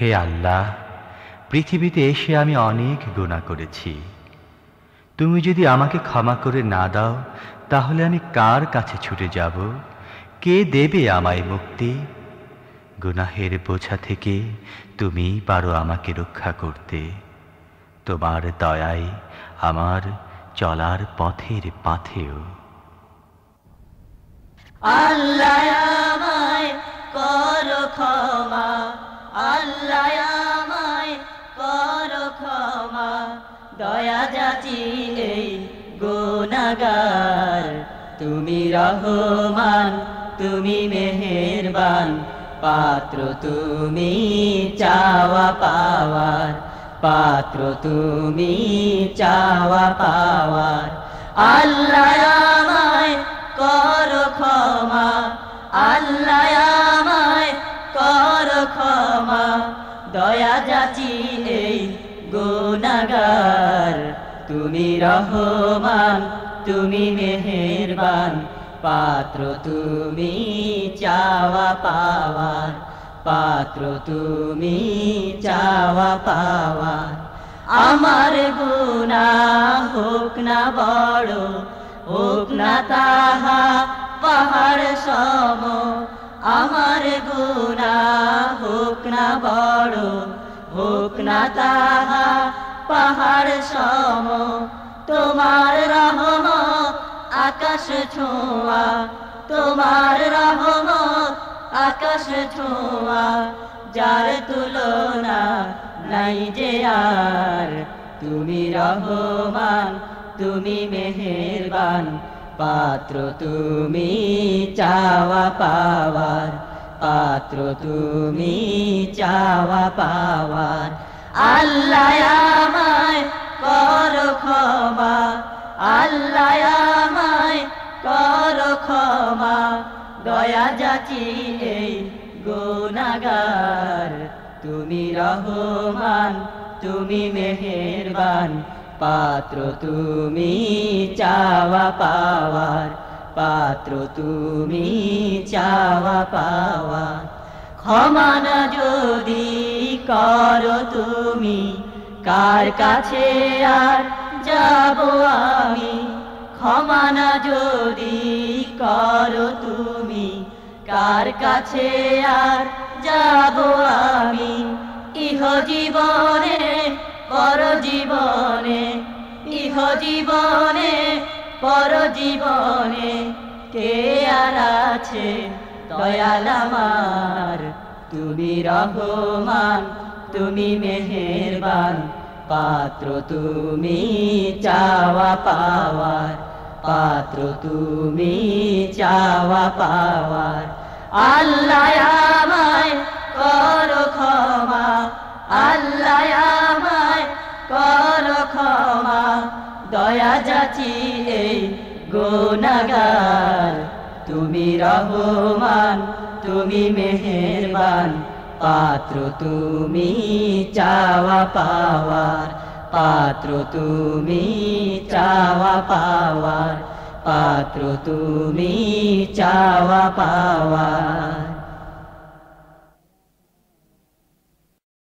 হে আল্লাহ, পৃথিবীতে এসে আমি অনেক গুণা করেছি। তুমি যদি আমাকে ক্ষমা করে না দাও, তাহলে আমি কার কাছে ছুটে যাব? কে দেবে আমায় মুক্তি? গুনাহের বোঝা থেকে তুমি পারো আমাকে রক্ষা করতে। তোমার দয়ায় আমার চলার পথের পাথেও আল্লাহ! দয়া যাচি এই গুনাগার তুমি রহমান, তুমি মেহেরবান, পাত্র তুমি চাওয়া পাওয়ার, পাত্র তুমি চাওয়া পাওয়ার। আল্লাহ আমায় কর ক্ষমা, আল্লাহ আমায় কর ক্ষমা। দয়া গুনাগার তুমি রহমান, তুমি মেহেরবান। পাত্র তুমি চাওয়া পাওয়ার। পাত্র তুমি চাওয়া পাওয়ার। আমার গুনা হোক না বড়, হোক না তাহা পাহাড় সম। আমার গুনা হোক না বড় হোক না তাহা পাহাড় সম। তোমার রহম আকাশ ছোঁয়া। তোমার রহম আকাশ ছোঁয়া। যার তুলনা নাই যে আর। তুমি রহমান, তুমি মেহেরবান। পাত্র তুমি চাওয়া পাওয়ার। পাত্র তুমি চাওয়া পাওয়ার। আল্লাহ আমায় কর ক্ষমা। আল্লাহ আমায় কর ক্ষমা। দয়া যাচি এই গুনাগার তুমি রহমান, তুমি মেহেরবান। পাত্র তুমি চাওয়া পাওয়ার। পাত্র তুমি চাওয়া পাওয়া। ক্ষমা না যদি করো তুমি, কার কাছে আর যাব আমি? ক্ষমা না যদি করো তুমি, কার কাছে আর যাব আমি? ইহ জীবনে, পর জীবনে, ইহ জীবনে পর জীবনে কে আর আছে? দয়াল আমার, তুমি রহমান, তুমি মেহেরবান, পাত্র তুমি চাওয়া পাওয়ার, পাত্র তুমি চাওয়া পাওয়ার। আল্লাহ আমায় কর ক্ষমা, আল্লাহ আমায় কর ক্ষমা দয়া যাচি এই গুনাগার তুমি রহমান, তুমি মেহেরবান, পাত্র তুমি চাওয়া পাওয়ার, পাত্র তুমি চাওয়া পাওয়ার, পাত্র তুমি চাওয়া পাওয়ার।